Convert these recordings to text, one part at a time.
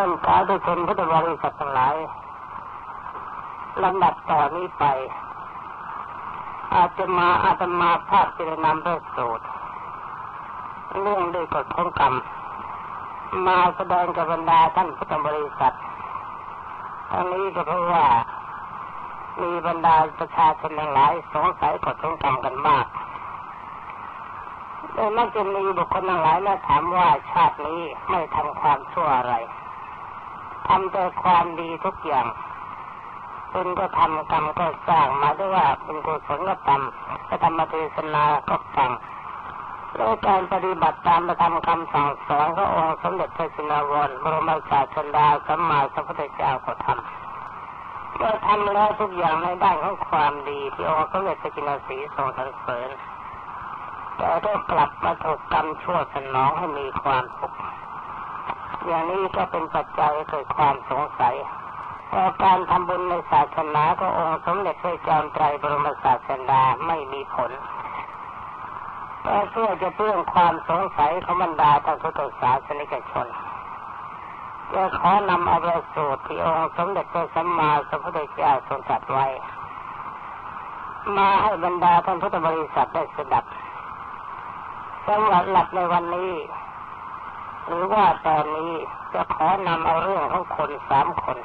ท่านสาธุชนพุทธบริษัททั้งหลายลำดับต่อนี้ไป อาจจะมาอาตมาภาพจะนำพระสูตรเรื่องด้วยกฎของกรรม มาแสดงกับบรรดาท่านพุทธบริษัททั้งนี้ก็เพราะว่ามีบรรดาประชาชนหลายสงสัยกฎของกรรมกันมากโดยมักจะมีบุคคลหลายมาถามว่าชาตินี้ไม่ทำความชั่วอะไร ทำแต่ความดีทุกอย่างบุญก็ทำกรรมก็สร้างมาด้วยว่าบุญกุศลก็ทำก็ธรรมเทศนาก็ฟังแล้วการปฏิบัติตามประธรรมคำสั่งสอนขององค์สมเด็จพระสินวรบรมศาสดาสัมมาสัมพุทธเจ้าก็ทำเมื่อทำแล้วทุกอย่างในด้านของความดีที่องค์สมเด็จพระจินสีทรงสรรเสริญแต่ก็กลับมาถูกกรรมชั่วสนองให้มีความทุกข์ อย่างนี้ก็เป็นปัจจัยเกิดความสงสัยว่การทำบุญในศาสนาขององค์สมเด็จพระจอมไตรบรมศาสดาไม่มีผลแต่เพื่อจะเพื่อความสงสัยของบรรดาท่านพุทธศาสนิกชนจะขอนำเอาประสูตรที่องค์สมเด็จพระสัมมาสัมพุทธเจ้าทรงตรัสไว้ มาให้บรรดาท่านพุทธบริษัทได้สดับสำหรับหลักในวันนี้ หรือว่าตอนนี้จะขอนำเอาเรื่องของคนสามคน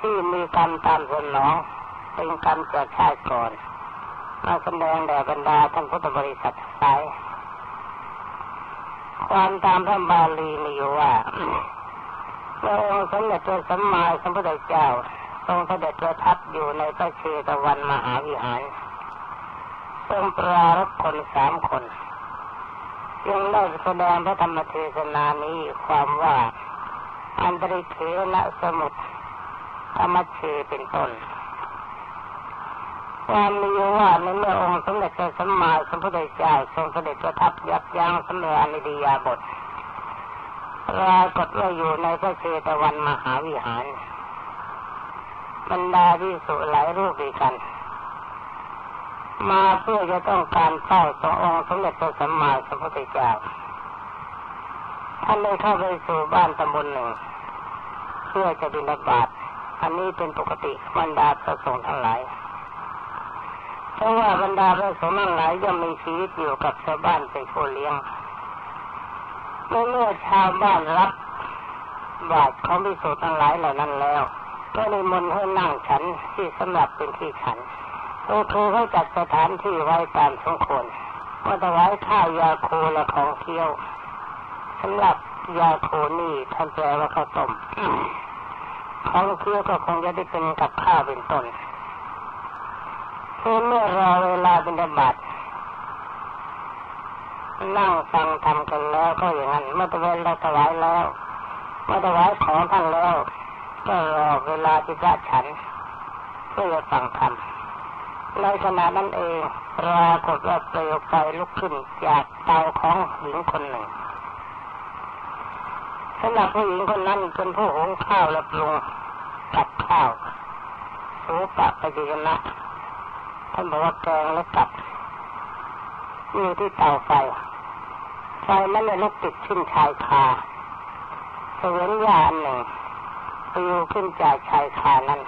ที่มีกรรมตามสนองเป็นกรรมเกิดชาติก่อนมาแสดงแด่บรรดาท่านพุทธบริษัทสายความตามพระบาลีมีอยู่ว่าพระองค์สมเด็จพระสัมมาสัมพุทธเจ้าทรงเสด็จประทับอยู่ในพระเชตวันมหาวิหารทรงปรารบคนสามคน จึงได้แสดงพระธรรมเทศนานี้ความว่าอันตริเทนะสมุทธรรมเชเป็นต้นความมีว่าในเมื่อองค์สมเด็จพระสัมมาสัมพุทธเจ้าทรงเสด็จประทับยับยั้งสมเด็จอนิดียาบทปรากฏว่าอยู่ในพระเชตวันมหาวิหารบรรดาที่สุหลายรูปด้วยกัน มาเพื่อจะต้องการเฝ้าสองค์สมเด็จพระสัมมาสัมพุทธเจ้าท่านได้เข้าไปสู่บ้านตำบลหนึ่ง เพื่อจะบิณฑบาตอันนี้เป็นปกติบรรดาพระสงฆ์ทั้งหลายเพราะว่าบรรดาพระสงฆ์ทั้งหลายย่อมมีชีวิตอยู่กับชาวบ้านเป็นผู้เลี้ยงเมื่อชาวบ้านรับบาตรของพิสุทั้งหลายเหล่านั้นแล้ว ก็ในมนให้นั่งฉันที่สำหรับเป็นที่ฉัน โอเคเขาจัดสถานที่ไว้ตามสมควรว่าถวายข้าวยาโคและของเคี้ยวสำหรับยาโคนี่ท่านแปลว่าข้าวต้มของเคี้ยวก็คงจะได้เป็นกับข้าวเป็นต้นเพื่อเมื่อรอเวลาเป็นบาตนั่งฟังทำกันแล้วก็อย่างนั้นเมื่อตะเวนเราถวายแล้วเมื่อถวายของท่านแล้ว ก็รอเวลาที่พระฉันเพื่อฟังธรรม ในขณะนั้นเองปรากฏว่าเปลวไฟลุกขึ้นจากเตาของหญิงคนหนึ่งสำหรับผู้หญิงคนนั้นเป็นผู้หุงข้าวและปรุงกับข้าวสูปะปฏิยนะท่านบอกว่าแกงและกับอยู่ที่เตาไฟไฟนั้นเลยลุกติดขึ้นชายคาเสวยนยานหนึ่งปลิวขึ้นจากชายคานั้น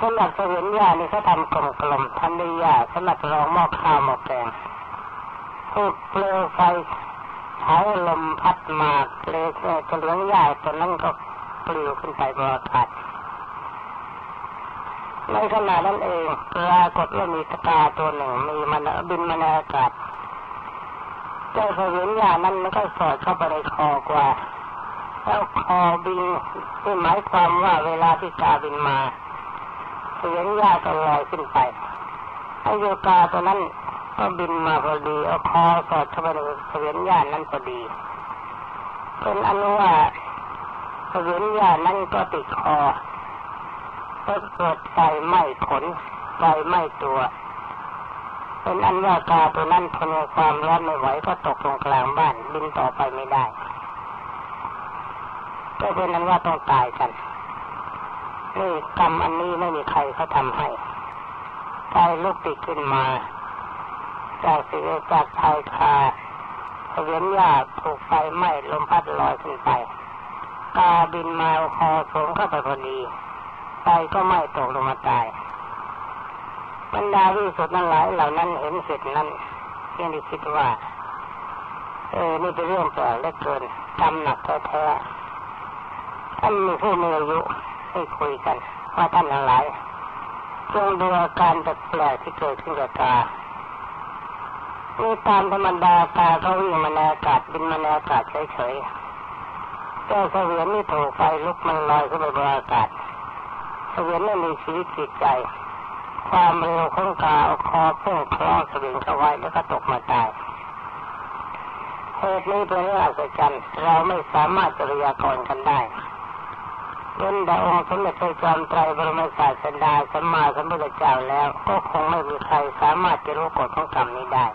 สำหรับเสวียนหญ้านี่เขาทำกลมๆทำด้วยหญ้าสำหรับรองหม้อข้าวหม้อแกงถูกเปลวไฟใช้ลมพัดมาเปลวเฉลียงหญ้าตัวนั้นก็ปลิวขึ้นไปบนอากาศในขณะนั้นเองปรากฏว่ามีตะกาตัวหนึ่งมีมันบินมาในอากาศเจ้าเสวียนหญ้านั้นมันก็สอดเข้าไปในคอกว่าแล้วคอบินที่หมายความว่าเวลาที่กาบินมา เสียงหญ้าก็ลอยขึ้นไปไอโยกาตัวนั้นก็บินมาพอดีเอาคอสอดเข้าไปในเสียงหญ้านั้นพอดีเป็นอนุว่าเสียงหญ้านั้นก็ติดคอก็เกิดไฟไหม้ขนไฟไหม้ตัวเป็นอันว่ากาตัวนั้นทนความร้อนไม่ไหวก็ตกลงกลางบ้านบินต่อไปไม่ได้ ก็เป็นนั้นว่าต้องตายกัน นี่กรรมอันนี้ไม่มีใครเขาทำให้ไฟลุกติดขึ้นมา จากสิจากชายคาเวียนหญ้าถูกไฟไหม้ลมพัดลอยขึ้นไป กาบินมาคอสงเข้าไปพอดีไปก็ไม่ตกลงมาตายบรรดาวิสุทธ์นั้นหลายเหล่านั้นเห็นเสร็จนั้นยังได้คิดว่า เออนี่เป็นเรื่องแปลกเหลือเกินกรรมหนักแท้ๆท่านมีผู้มีอายุ ให้คุยกันว่าท่านทั้งหลายจงดูอาการแปลกที่เกิดขึ้นกับกานี่ตามธรรมดาตาเขาวิ่งมาในอากาศบินมาในอากาศเฉยๆแต่เสวียนนี่ถูกไฟลุกมันลอยขึ้นไปบนอากาศเสวียนไม่มีชีวิตจิตใจ ความเร็วของกาเอาคอพุ่งคล้องสวิงเข้าไว้แล้วก็ตกมาตายเหตุนี้เป็นเรื่องอัศจรรย์เราไม่สามารถจะพยากรณ์กันได้ เว้นแต่องค์สมเด็จพระจอมไตรบรมศาสดาสัมมาสัมพุทธเจ้าแล้ว ก็คงไม่มีใครสามารถจะรู้กฎของกรรมนี้ได้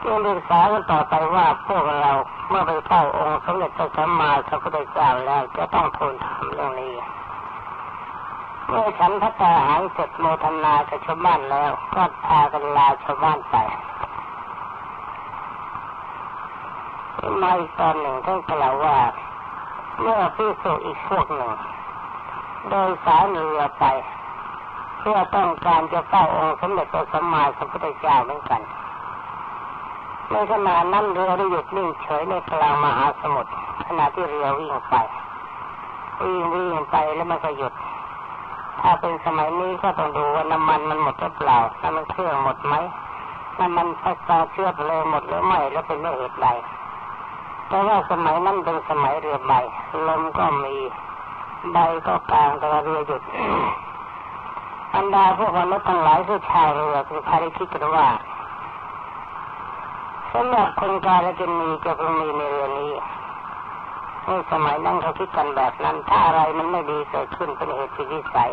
เรื่องศึกษากันต่อไปว่าพวกเราเมื่อไปเฝ้าองค์สมเด็จพระสัมมาสัมพุทธเจ้าแล้วจะต้องทูลถามเรื่องนี้เมื่อฉันพัฒนาหารเสร็จโมทนากับชาวบ้านแล้ว ก็พากันลาชาวบ้านไปมาอีกตอนหนึ่งท่านกล่าวว่า เมื่อพิสุอีกพวกหนึ่งโดยสายเรือไป เพื่อต้องการจะเฝ้าองค์สมเด็จพระสัมมาสัมพุทธเจ้าเหมือนกันในขณะนั้นเรือได้หยุดนิ่งเฉยในกลางมหาสมุทรขณะที่เรือวิ่งไปวิ่งวิ่งไปแล้วมันก็หยุด ถ้าเป็นสมัยนี้ก็ต้องดูว่าน้ำมันมันหมดหรือเปล่าน้ำมันเครื่องหมดไหมน้ำมันไฟฟ้าเชื้อเพลิงหมดหรือไม่แล้วเป็นเรื่องเหตุใด แต่ว่าสมัยนั้นเป็นสมัยเรือใบลมก็มีใบก็กลางแต่เรือหยุดอันดาพวกมนุษย์ทั้งหลายคือชาวเรือคือพาริคิดกันว่าสำหรับคนกาลกินีจะคงมีในเรือนี้ในสมัยนั้นเขาคิดกันแบบนั้น ถ้าอะไรมันไม่ดีเกิดขึ้นเป็นเหตุที่วิสัย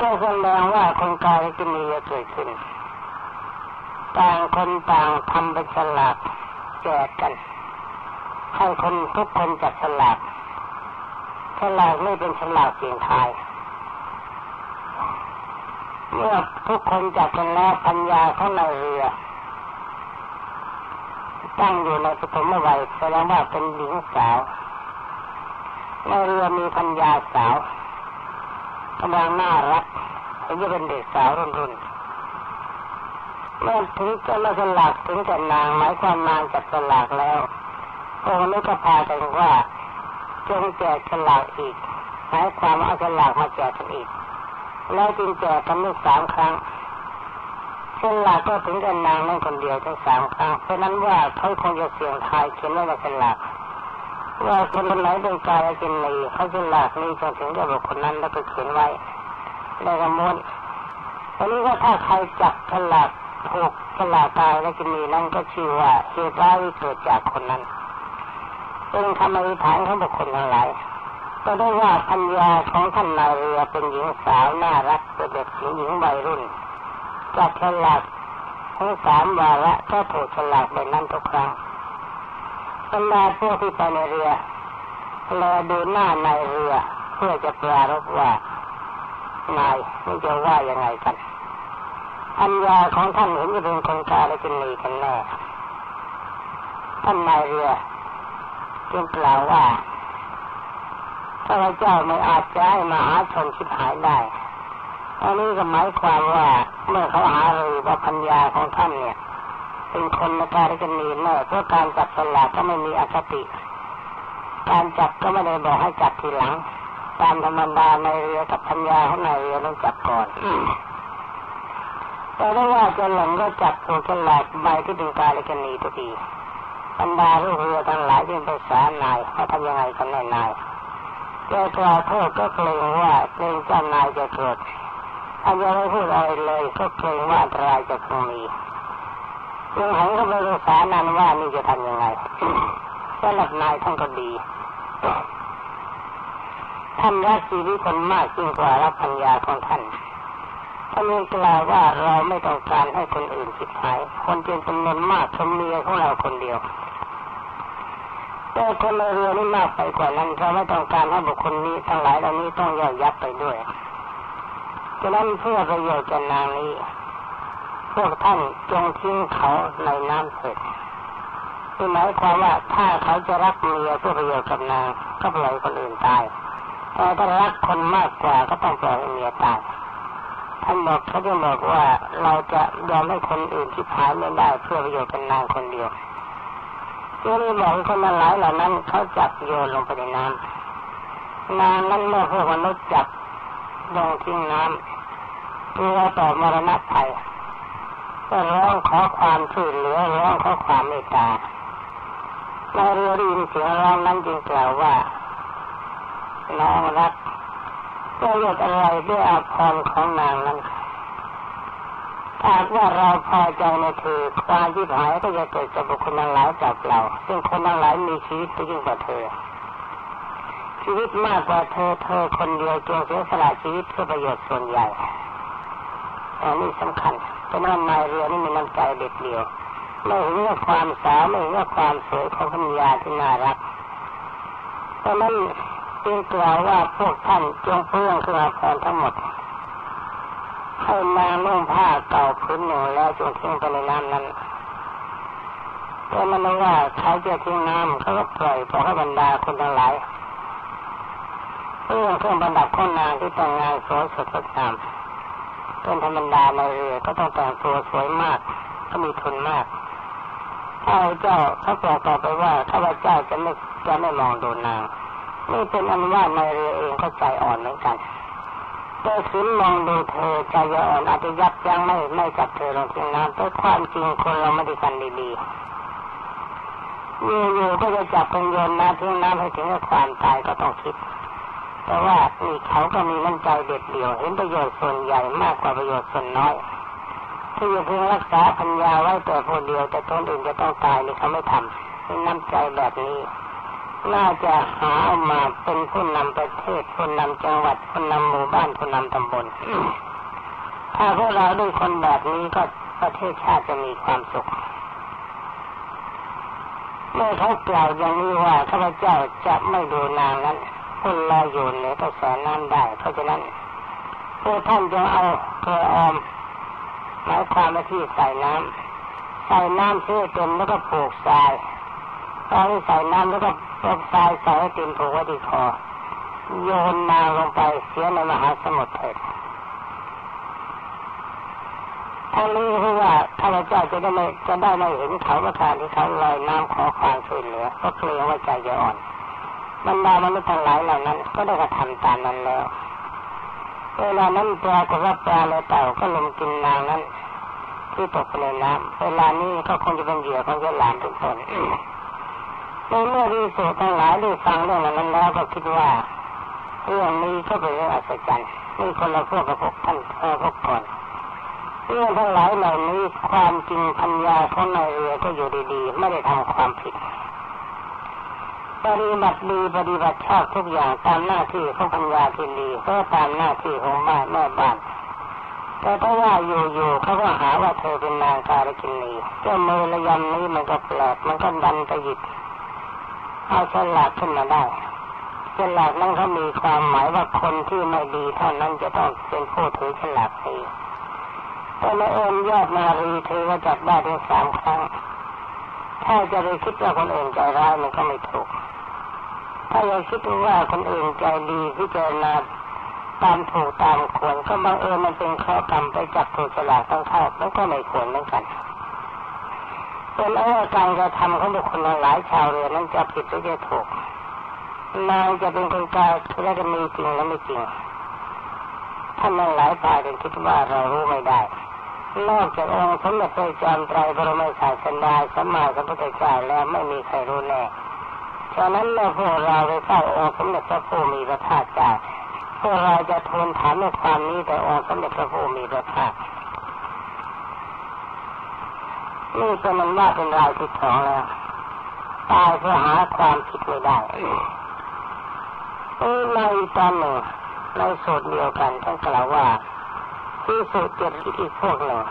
ก็แสดงว่าคนกาลกินีจะเกิดขึ้น ต่างคนต่างทำเป็นฉลากแจกกัน ให้คนทุกคนจับฉลากฉลากไม่เป็นฉลากเสียงทายเมื่อทุกคนจับกันแล้วปัญญาของในเรือตั้งอยู่ในปฐมวัยแสดงว่าเป็นหญิงสาวในเรือมีพัญญาสาวกำลังน่ารักถึงจะเป็นเด็กสาวรุ่นรุ่นเมื่อถึงจะมาสลากถึงจะนางหมายความนางจับสลากแล้ว องค์นี้ก็พากันว่าจงแจกสลากอีกหมายความเอาสลากมาแจกกันอีก แล้วจึงแจกกันทั้งสามครั้งฉลากก็ถึงกันนางนั่นคนเดียวทั้งสามครั้งเพราะนั้นว่าเขาคงจะเสี่ยงทายเขียนไว้ในฉลากว่าคนคนไหนเป็นกายกินนีเขาฉลากนี้จนถึงจะบอกคนนั้นแล้วก็เขียนไว้ในกระมวลตอนนี้ว่าถ้าใครจับฉลากถูกฉลากกายและกินนีนั้นก็ชื่อว่าเหตุร้ายเกิดจากคนนั้น ซึ่งทำอธิฐานของบุคคลทั้งหลายก็ได้ว่าพัญญาของท่านนายเรือเป็นหญิงสาวน่ารักเป็นเด็กหญิงวัยรุ่นจับฉลากทั้งสามวาระก็ถูกฉลากแบบนั้นทุกครั้งบรรดาพวกที่ไปในเรือแลดูหน้าในเรือ เพื่อจะปรารบว่านายนี่จะว่ายังไงกันอัญญาของท่านเห็นจะเป็นคนกาและกินนีกันแน่ท่านนายเรือ จึงกล่าวว่าพระเจ้าไม่อาจจะให้มหาชนชิบหายได้อันนี้ก็หมายความว่าเมื่อเขาหารือว่าพัญญาของท่านเนี่ยเป็นคนในการกันนีแน่เพราะการจับสลากก็ไม่มีอคติ การจับก็ไม่ได้บอกให้จับทีหลัง ตามธรรมดาในเรือกับพัญญาของในเรือต้องจับก่อนแต่ถ้าว่าจะหลังก็จับตัวฉลากใบที่เป็นการกันนีทุกที บรรดาลูกเรือทั้งหลายที่เป็นสารนายเขาทำยังไงกันแน่นายแกกล่าวโทษก็เกรงว่าเกรงเจ้านายจะเกิดถ้ายังไม่พูดอะไรเลยก็เกรงว่าอันตรายจะคงมีจึงหันเข้าไปศึกษานั้นว่านี่จะทำยังไงสำหรับนายท่านก็ดีท่านรักชีวิตคนมากยิ่งกว่ารับปัญญาของท่าน ท่านกล่าวว่าเราไม่ต้องการให้คนอื่นคิดหาย คนเพียงจำนวนมากชมเมียของเราคนเดียว แต่คนในเรือนี่มากไปกว่านั้นเราไม่ต้องการให้บุคคลนี้ทั้งหลายเหล่านี้ต้องย่อยยับไปด้วยฉะนั้นเพื่อประโยชน์แก่นางนี้ พวกท่านจงทิ้งเขาในน้ำเถิดคือหมายความว่าถ้าเขาจะรักเมียเพื่อประโยชน์กับนางก็ปล่อยคนอื่นตายแต่ถ้ารักคนมากกว่าก็ต้องปล่อยเมียตาย ท่านบอกเขาจะบอกว่าเราจะยอมให้คนอื่นที่พายไม่ได้เพื่อประโยชน์กับนางคนเดียวที่นี่บอกคนหลายเหล่านั้นเขาจับโยนลงไปในน้ำนางนั้นเมื่อพวกมนุษย์จับลงทิ้งน้ำเพื่อต่อมรณะภัยก็ร้องขอความช่วยเหลือร้องขอความเมตตาในเรือรินเสียงร้องนั้นจึงกล่าวว่าน้องรัก ประโยชน์อะไรด้วยอาภรของนางนั้นถ้าว่าเราพอใจในเธอความที่หายก็จะเกิดกับบุคคลทั้งหลายจากเรา ซึ่งคนทั้งหลายมีชีวิตยิ่งกว่าเธอ ชีวิตมากกว่าเธอเธอคนเดียวจงเสียสละชีวิตเพื่อประโยชน์ส่วนใหญ่อันนี้สำคัญเพราะนั้นนายเรือนี่มีน้ำใจเด็ดเดียวไม่เห็นว่าความสาวไม่เห็นว่าความสวยของพัญญาที่น่ารักเพราะนั้น จึงกล่าวว่าพวกท่านจงเพื่องเครื่องพรทั้งหมดให้มานุ่งผ้าเก่าพื้นหนึ่งแล้วจงทิ้งไปในน้ำนั้นเพราะมันว่าเขาจะทิ้งน้ำเขาก็ปล่อยพอให้บรรดาคนทั้งหลายเพื่อเครื่องบรรดับข้นางที่แต่งงานสวยสดสดงามเป็นธรรมดาในเรือก็ต้องแต่งตัวสวยมาก ก็มีทุนมากถ้าเจ้าเขาบอกต่อไปว่าข้าพเจ้าจะไม่จะไม่มองดูนาง นี่เป็นอันว่าในเรือเองก็ใจอ่อนเหมือนกันแต่สินมองดูเธอใจอ่อนอาจจะยับยั้งไม่ไม่จับเธอลงทิ้งน้ำแต่ความจริงคนเราไม่ได้กันดีๆอยู่ๆก็จะจับเป็นโยนน้ำทิ้งน้ำให้ถึงกับความตายก็ต้องคิดแต่ว่านี่เขาก็มีน้ำใจเด็ดเดี่ยวเห็นประโยชน์ส่วนใหญ่มากกว่าประโยชน์ส่วนน้อยที่จะเพียงรักษาปัญญาไว้แต่คนเดียวแต่คนอื่นจะต้องตายนี่เขาไม่ทำเป็นน้ำใจแบบนี้ น่าจะหามาเป็นผู้นำประเทศผู้นำจังหวัดผู้นำหมู่บ้านผู้นำตำบลถ้าพวกเราด้วยคนแบบนี้ก็ประเทศชาติจะมีความสุขเมื่อเขากล่าวอย่างนี้ว่าข้าพเจ้าจะไม่ดูนางนั้นคนลอยอยู่เหนือกระแสน้ำได้ เพราะฉะนั้นพวกท่านจะเอาเกลือออมหมายความว่าที่ใส่น้ำใส่น้ำเชื่อเต็มแล้วก็ผูกทรายตอนที่ใส่น้ำแล้วก็ ปลทรายใส่ให้เต็มผูกไว้ที่คอโยนนางลงไปเสียในมหาสมุทรเถิดทั้งนี้คือว่าข้าพเจ้าจะได้ไม่จะได้ไม่เห็นเขาประทานที่เขาลอยน้ำขอความช่วยเหลือเพราะเกรงว่าใจจะอ่อนบรรดามนุษย์ทั้งหลายเหล่านั้น ก็ได้กระทำตามนั้นแล้วเวลานั้นปลากฏว่าปลาและเต่าก็ลงกินนางนั้น ที่ตกในน้ำเวลานี้ก็คงจะเป็นเหยื่อของเจ้าหลานทุกคน ในเมื่อที่สุทั้งหลายได้ฟังเรื่องนั้นแล้วก็คิดว่าเรื่องนี้ก็เป็นเรื่องอัศจรรย์นี่คนละพวกกับพวกท่านเออพวกก่อนเรื่องทั้งหลายเหล่านี้ความจริงพัญญาของนายเรือก็อยู่ดีๆ ไม่ได้ทำความผิดปฏิบัติดีปฏิบัติชอบทุกอย่างตามหน้าที่ของปัญญาที่ดีก็ตามหน้าที่ของบ้านแม่บ้านแต่ถ้าว่าอยู่ๆเขาก็หาว่าเธอเป็นนางการกินีเจ้ามือระยำนี้มันก็แปลกมันก็ดันไปหยิบ เอาฉลาดขึ้นมาได้ฉลาดนั้นเขามีความหมายว่าคนที่ไม่ดีเท่านั้นจะต้องเป็นผู้ถือฉลาดนี้แต่ละเอิญยอดนารีเธอก็จับได้ถึงสามครั้ง ถ้าจะไปคิดว่าคนอื่นใจร้ายมันก็ไม่ถูก ถ้ายังคิดว่าคนอื่นใจดีพิจารณาตามถูกตามควรก็บังเอิญมันเป็นข้อกรรมไปจับถูกฉลาดต้องเข้าแล้วก็ไม่ควรเหมือนกัน เป็นเรื่องการกระทำของบุคคลหลายชาวเรือนั้นจะผิดหรือจะถูกนางจะเป็นคนกลางและจะมีจริงและไม่จริงท่านหลายฝ่ายจนคิดว่าเรารู้ไม่ได้ นอกจากองค์สมเด็จพระจอมไตรบรมศาสดาสัมมาสัมพุทธเจ้าแล้วไม่มีใครรู้แน่ฉะนั้นเมื่อพวกเราไปเฝ้าองค์สมเด็จพระผู้มีพระภาคเจ้าพวกเราจะทูลถามในความนี้แต่องค์สมเด็จพระผู้มีพระภาค นี่เป็นมันว่าเป็นรายที่สองแล้วตายเพื่อหาความผิดไม่ได้นี่ในตอนหนึ่งในสูตรเดียวกันท่านกล่าวว่าที่สูตรเจ็ดอีกพวกหนึ่ง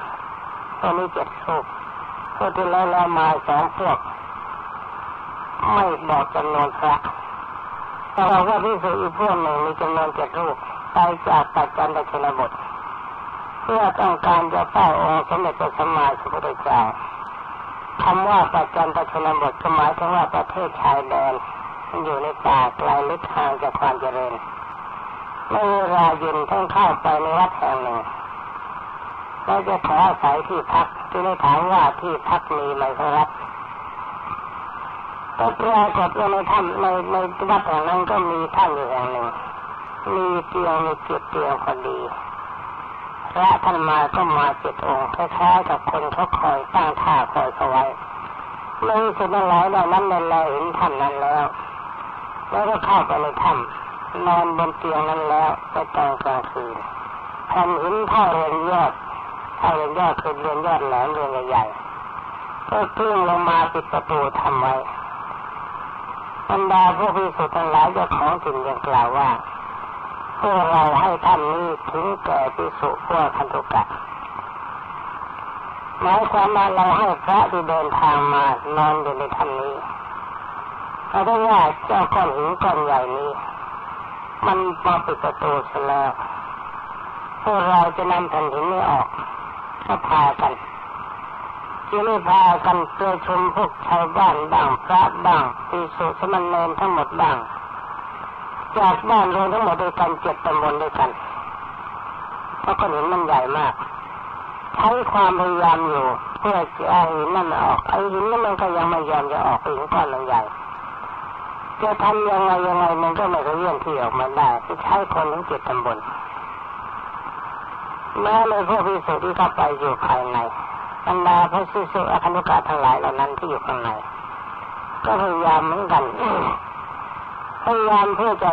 ตัวนี้เจ็ดสูตรพวกที่แล้วแล้วมาสองพวก ไม่บอกจำนวนพระแต่เราว่าพิสุอีกพวกหนึ่งมีจำนวนเจ็ดรูปไปจากปัจจันตชนบทเพื่อต้องการจะเฝ้าองค์สมเด็จพระสัมมาสัมพุทธเจ้า คำว่าประจันตชนบทก็หมายถึงว่าประเทศชายแดนมันอยู่ในป่าไกลลึกห่างจากความเจริญเมื่อเวลาเย็นต้องเข้าไปในวัดแห่งหนึ่งเราจะขออาศัยที่พักที่ได้ถามว่าที่พักมีไหมครับก็ปรากฏว่าในถ้ำในในวัดแห่งนั้นก็มีท่านอยู่แห่งหนึ่งมีเตียงมีเจ็ดเตียงพอดี พระท่านมาก็มาเจ็ดองค์คล้ายๆกับคนเขาคอยตั้งท่าคอยเขาไว้ไม่สุดหลายเหล่านั้นเลยเห็นท่านนั้นแล้ว แล้วก็เข้าไปในถ้ำนอนบนเตียงนั้นแล้วก็ตอนกลางคืนแผ่นหินท่าเรือนยอดท่าเรือนยอดคือเรือนยอดแหลมเรือนใหญ่ก็กลิ้งลงมาปิดประตูทำไว้บรรดาผู้พิสุทธิ์ทั้งหลายเจ้าของถิ่นยังกล่าวว่า พวกเราให้ท่านนี้ถึงแก่พิสุพวกคันตุกะหมายความว่าเราให้พระที่เดินทางมานอนอยู่ในถ้ำนี้เพราะว่าเจ้าก้อนหินก้อนใหญ่นี้ มันมาปิดประตูเสียแล้วพวกเราจะนำแผ่นหินนี้ออกก็พากันจึงได้พากันประชุมพวกชาวบ้านบ้างพระบ้างปีสุสมณเณรทั้งหมดบ้าง จากบ้านเรวมทั้งหมดโดยกันเจ็ดตำบลด้วยกันเพราะก้อนหินมันใหญ่มากใช้ความพยายามอยู่ เพื่อจะเอาหินนั่นออกไอ้หินนั่นมันก็ยังไม่ยอมจะออกหินก้อนใหญ่จะทำยังไงยังไงมันก็ไม่เคยเลื่อนที่ออกมาได้จะใช้คนทั้งเจ็ดตำบลแม้เลยพวกพิสุที่เข้าไปอยู่ภายในบรรดาพระสุสุอคนุกาทั้งหลายเหล่านั้นที่อยู่ข้างในก็พยายามเหมือนกัน พยายามเพื่อจะ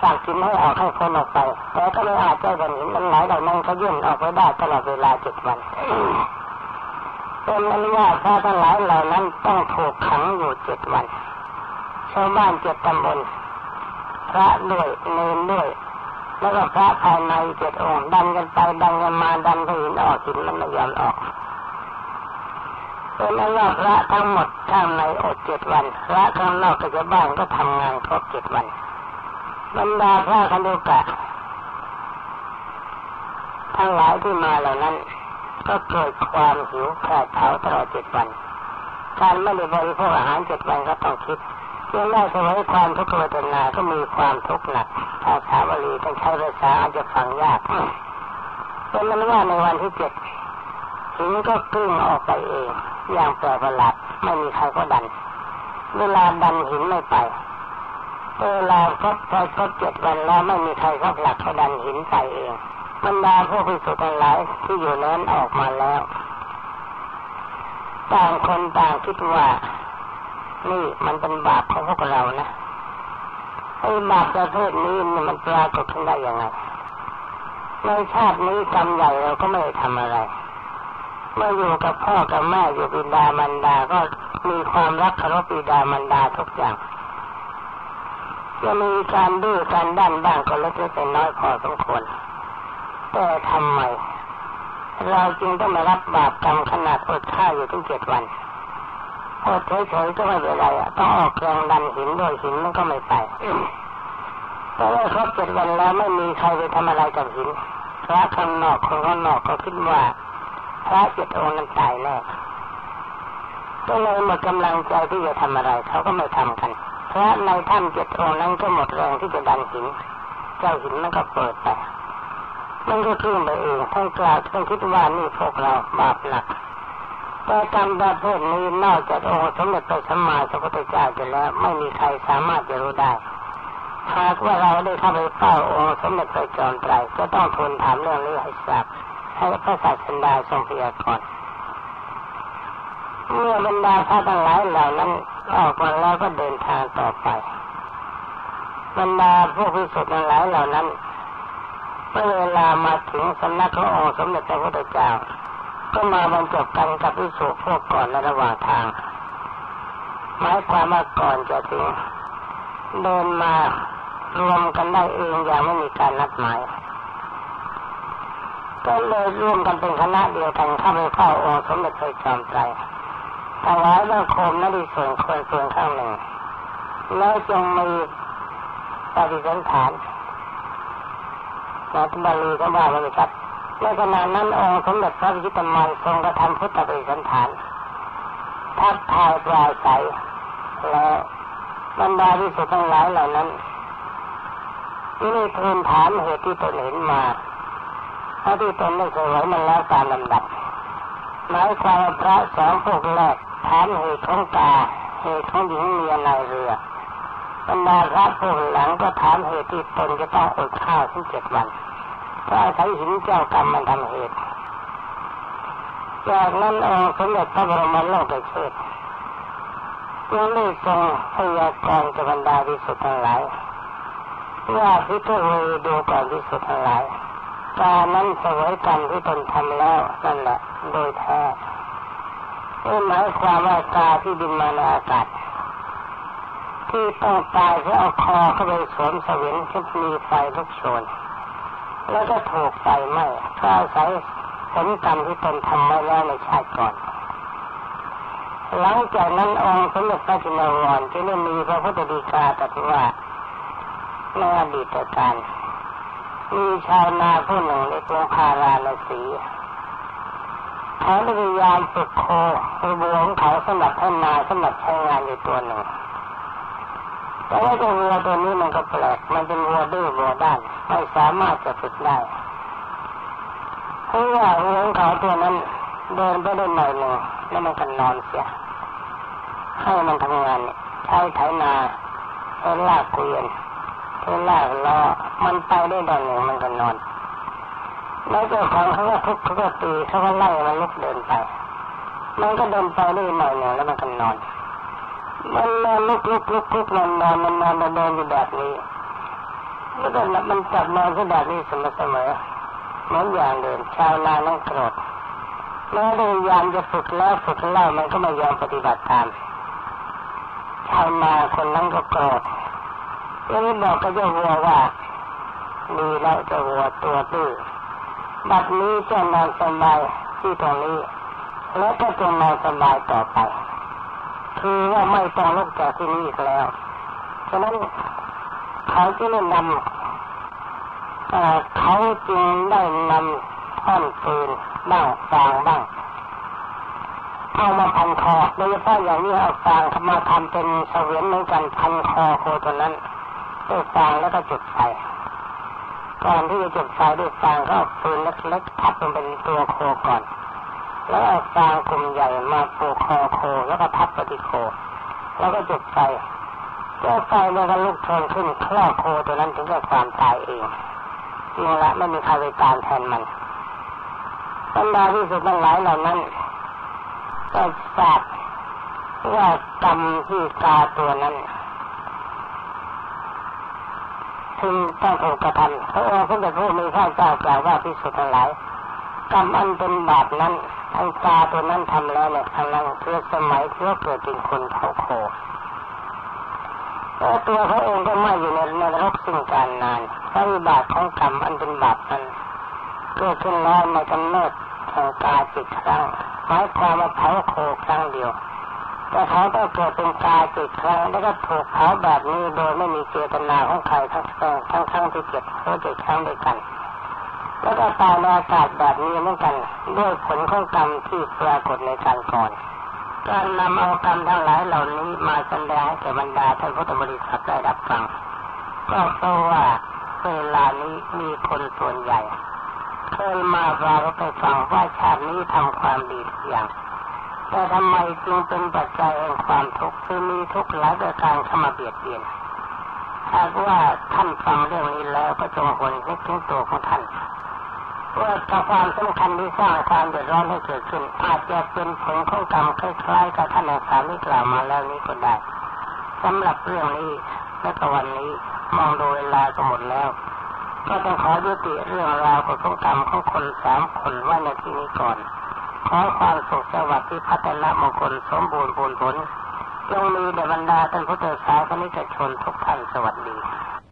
ฝากกินให้ออกให้คนออกไป แต่ก็ไม่อาจจะกันหินมันหลายเหล่านั้นเขยื่นออกไปได้ตลอดเวลาเจ็ดวันเป็นนั้นว่าพระทั้งหลายเหล่านั้นต้องถูกขังอยู่เจ็ดวันชาวบ้านเจ็ดตำบลพระด้วยเนรด้วยแล้วก็พระภายในเจ็ดองค์ดันกันไปดันกันมาดันหินออกหินมันไม่ยอมออกเป็นนั้นว่าพระทั้งหมด ข้างในอดเจ็ดวันพระข้างนอกก็จะบ้านก็ทำงานครบเจ็ดวันบรรดาพระคันดุกะทั้งหลายที่มาเหล่านั้น ก็เกิดความหิวแผดเผาตลอดเจ็ดวันการไม่ได้บริโภคอาหารเจ็ดวันก็ต้องคิดเพื่องแรกสมัยความทุกข์เวทนาก็มีความทุกข์หนักภาษาบาลีต้องใช้ภาษาอาจจะฟังยากเป็นนั้นว่าในวันที่เจ็ดหินก็กลิ้งออกไปเองอย่างแปลกประหลาด ไม่มีใครก็ดัน เวลาดันหินไม่ไปเวลาครบพอครบเจ็ดวันแล้วไม่มีใครก็ผลักเขาดันหินไปเองบรรดาผู้พิสุทธิ์ทั้งหลายที่อยู่นั้นออกมาแล้วต่างคนต่างคิดว่า นี่มันเป็นบาปของพวกเรานะไอ้บาปประเภทนี้มันปรากฏขึ้นได้ยังไงในชาตินี้กรรมใหญ่เราก็ไม่ได้ทำอะไร เมื่ออยู่กับพ่อกับแม่อยู่บิดามารดา ก็มีความรักเคารพบิดามารดาทุกอย่างจะมีการดื้อการด้านบ้างก็เล็กๆน้อยพอสมควรแต่ทำไมเราจึงต้องมารับบาปกรรมขนาดอดข้าอยู่ถึงเจ็ดวันอดเฉยๆก็ไม่เป็นไรต้องออกแรงดันหินด้วยหินมันก็ไม่ไปแต่ว่าครบเจ็ดวันแล้วไม่มีใครไปทำอะไรกับหินพระข้างนอกคนข้างนอกก็คิดว่า พระเจ็ดองค์นั้นตายแน่ก็เลยหมดกำลังใจที่จะทำอะไรเขาก็ไม่ทำกันพระในถ้ำเจ็ดองค์นั้นก็หมดแรงที่จะดันหิน เจ้าหินมันก็เปิดไปมันก็ขึ้นไปเองท่านกล่าวท่านคิดว่านี่พวกเราบาปหนักแต่กรรมประเภทนี้นอกจากองค์สมเด็จพระสัมมาสัมพุทธเจ้าจะแล้วไม่มีใครสามารถจะรู้ได้หากว่าเราได้เข้าไปเฝ้าองค์สมเด็จพระจอมไตรก็ต้องทูลถามเรื่องนี้ให้ทราบ ให้พระศาสดาทรงพยากรณ์เมื่อบรรดาพระทั้งหลายเหล่านั้นออกมาแล้วก็เดินทางต่อไปบรรดาพวกพิสุทธิ์ทั้งหลายเหล่านั้นเมื่อเวลามาถึงสำนักขององค์สมเด็จพระพุทธเจ้า ก็มาบรรจบกันกับพิสุพวกก่อนในระหว่างทางหมายความว่าก่อนจะถึงเดินมารวมกันได้เองอย่างไม่มีการนัดหมาย ก็เลยร่วมกันเป็นคณะเดียวกันเข้าไปเฝ้าองค์สมเด็จพระจอมไตรถวายบังคมนั่นดีส่วนคนส่วนข้างหนึ่งแล้วจงมีปฏิสันฐานนะบาลีก็ว่าเลยครับในขณะนั้นองค์สมเด็จพระพิจิตรมันทรงกระทำพุทธปฏิสันฐานทักทายปราศัยแล้วบรรดาที่สุดทั้งหลายเหล่านั้นที่นี่ทูลถามเหตุที่ตนเห็นมา ถ้าที่ตนได้เสวมันแล้วตามลำดับหมายความว่าพระสองพวกแรกถามเหตุของตาเหตุของหญิงเมียในเรือบรรดาพระพวกหลังก็ถามเหตุที่ตนจะต้องอดข้าวถึงเจ็ดวันเพราะอาศัยหินเจ้ากรรมมันทำเหตุจากนั้นองค์สมเด็จพระบรมโลกเชษยังได้ทรงพยากรณ์กับบรรดาวิสุทธ์ทั้งหลายว่าพิทเวดูก่อนวิสุทธ์ทั้งหลาย การนั้นเสวยกรรมที่ตนทำแล้วนั่นแหละ โดยแท้ไม่หมายความว่ากาที่บินมาในอากาศที่ต้องตายเพราะเอาคอเข้าไปสวมสวิงที่มีไฟลุกโชน แล้วก็ถูกไฟไหม้ก็อาศัยผลกรรมที่ตนทำไว้แล้วในชาติก่อน หลังจากนั้นองค์สมเด็จพระจินวรที่ได้มีพระพุทธดีกาตรัสว่าในอดีตการ มีชาวนาผู้หนึ่งในกรุงพาราณสีเขาพยายามฝึกโคคือวัวของเขาสำหรับให้นาสำหรับใช้งานอยู่ตัวหนึ่งแต่ว่าตัววัวตัวนี้มันก็แปลกมันเป็นวัวดื้อวัวด้านไม่สามารถจะฝึกได้เพราะว่าวัวของเขาตัวนั้นเดินไปได้หน่อยหนึ่งแล้วมันก็นอนเสียให้มันทำงานใช้ไถนาใช้ลากเกวียน ใช้ลากล้อมันไปได้ดอนหนึ่งมันก็นอน แล้วเจ้าของเขาก็ทุบเขาก็ตีเขาก็ไล่มันลุกเดินไป มันก็เดินไปได้หน่อยหนึ่งแล้วมันก็นอน มันนอนลุกลุกลุกลุกนอนนอนมันนอนมันเดินอยู่แบบนี้แล้วก็มันจับนอนที่แบบนี้เสมอเสมอเหมือนอย่างเดิมชาวนานั่งโกรธแม้พยายามจะฝึกแล้วฝึกเล่ามันก็ไม่ยอมปฏิบัติตามชาวนาคนนั้นก็โกรธ แล้บอกกับเจ้าวัวว่ามีแล้วเจ้าวัวตัวตื้อบัดนี้จะนอนสบายที่ตรงนี้ แล้วก็จะนอนสบายต่อไป คือว่าไม่ต้องลุกจากที่นี้อีกแล้ว ฉะนั้นเขาจึงได้นำเขาจึงได้นำท่อนปืนบ้างฟางบ้างเอามาพันคอโดยเฉพาะอย่างนี้เอาฟางมาทำเป็นเสวียนเหมือนกันพันคอโคตัวนั้น ด้วยฟางแล้วก็จุดไฟก่อนที่จะจุดไฟด้วยฟางก็ฟืนเล็กๆทับลงเป็นตัวโคก่อน แล้วเอาฟางกลุ่มใหญ่มาปูคอโคแล้วก็ทับปฏิโค แล้วก็จุดไฟก็ไฟมันก็ลุกโชนขึ้นคลอโคตัวนั้นถึงกับความตายเองนี่ละไม่มีใครไปตามแทนมันบรรดาที่สุดทั้งหลายเหล่านั้นก็ทราบว่ากรรมที่กาตัวนั้น พึงต้องถูกกระทำพระองค์สมเด็จพระมีพระเจ้ากล่าวว่าพิสุทธิ์ทั้งหลายกรรมอันเป็นบาปนั้นทางตาตัวนั้นทำแล้วเนี่ยทางนั้นเพื่อสมัยเพื่อเกิดเป็นคนเขาโคแล้วตัวเขาเองก็ไม่อยู่ในนรกสิ่งการนานพราะบาปของกรรมอันเป็นบาปนั้นเกิดขึ้นแล้วในกำเนิดแห่งกาจิตครั้งหมายความว่าเผาโคครั้งเดียว แต่เขาต้องเกิดเป็นกายจิตครั้งแล้วก็ถูกเผาแบบนี้โดยไม่มีเจตนาของใครทั้งทั้งทั้งที่เจ็ดเขาเจ็ดครั้งด้วยกัน แล้วก็ตายในอากาศแบบนี้เหมือนกันด้วยผลของกรรมที่ปรากฏในการก่อนการนำเอากรรมทั้งหลายเหล่านี้มาแสดงให้แก่บรรดาท่านพุทธบริษัทได้รับฟัง ก็เพราะว่าเวลานี้มีคนส่วนใหญ่เคยมาฟังไปฟังว่าชาตินี้ทำความดีอย่าง แต่ทำไมจึงเป็นปัจจัยแห่งความทุกข์คือมีทุกข์หลายประการเข้ามาเบียดเบียนหากว่าท่านฟังเรื่องนี้แล้วก็จงหวนนึกถึงตัวของท่านว่าความสำคัญที่สร้างความเดือดร้อนให้เกิดขึ้นอาจจะเป็นผลของกรรมคล้ายๆกับท่านอาสาที่กล่าวมาแล้วนี้ก็ได้สำหรับเรื่องนี้และก็วันนี้มองดูเวลาก็หมดแล้ว ก็ต้องขอยุติเรื่องราวของกรรมของคนสามคนไว้ในที่นี้ก่อน ขอความสุขสวัสดิ์ที่พัฒนามงคลสมบูรณ์บุญผลจงมีแด่บรรดาท่านพุทธศาสนิกชนทุกท่านสวัสดี